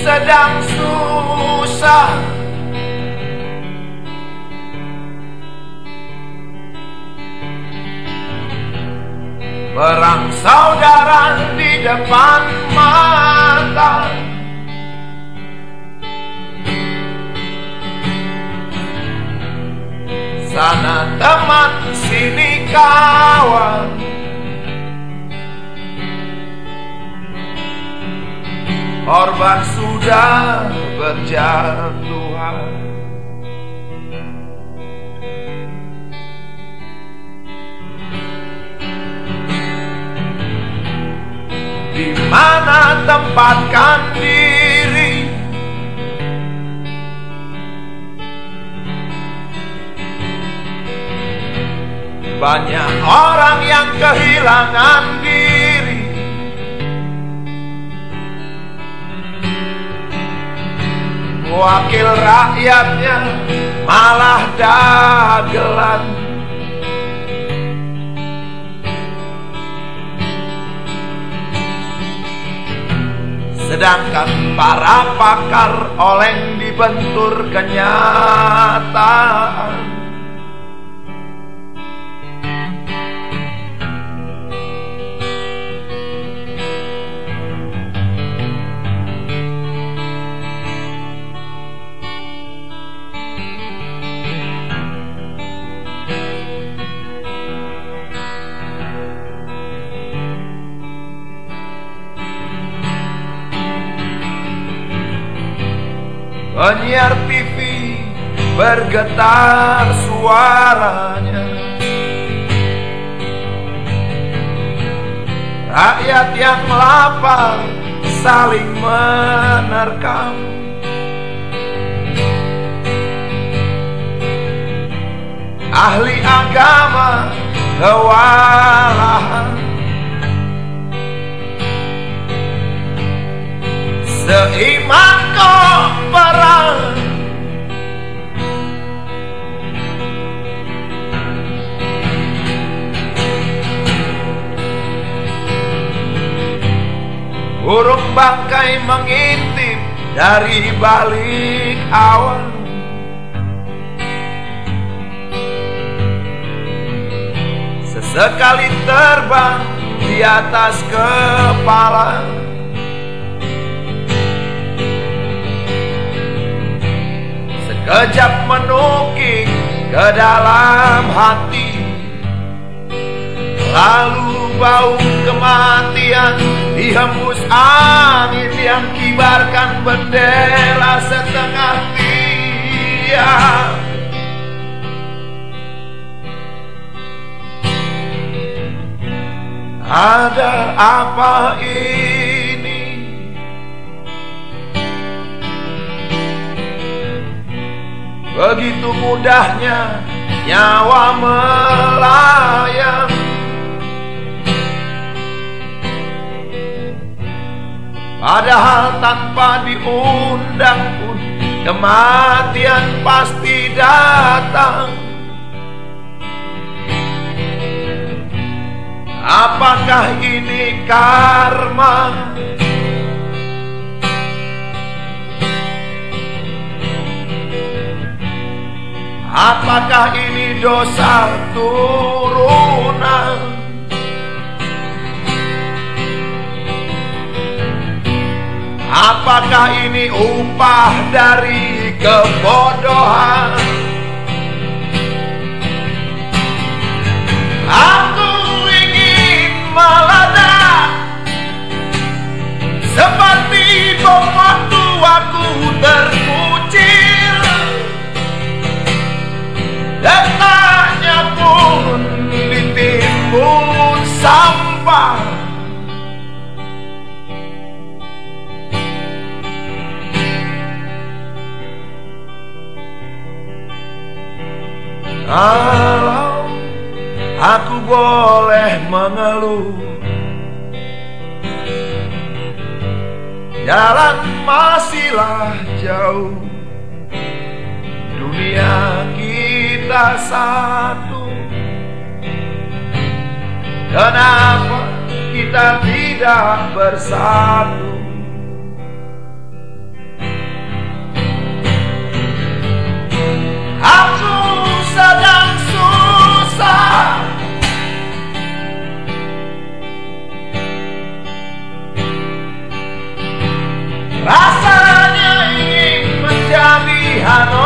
sedang susah. Perang saudara di depan mata. Sana teman, sini kawan Korban sudah berjatuhan. Di mana tempatkan diri? Banyak orang yang kehilangan diri Wakil rakyatnya malah dagelan. Sedangkan para pakar oleng dibentur kenyataan Penyiar TV bergetar suaranya. Rakyat yang lapar saling menerkam. Ahli agama kewalahan Burung bangkai mengintip dari balik awan Sesekali terbang di atas kepala. Sekejap menukik ke dalam hati. Lalu bau kematian dihembus angin yang kibarkan bendera setengah tiang Ada apa ini? Begitu mudahnya nyawa melayang Padahal tanpa diundang pun Kematian pasti datang. Apakah ini karma? Apakah ini dosa turunan Apakah ini upah dari kebodohan? Aku ingin meledak Seperti bom waktu aku terkucil Kalau aku boleh mengeluh Jalan masihlah jauh. Dunia kita satu. Kenapa kita tidak bersatu Amado.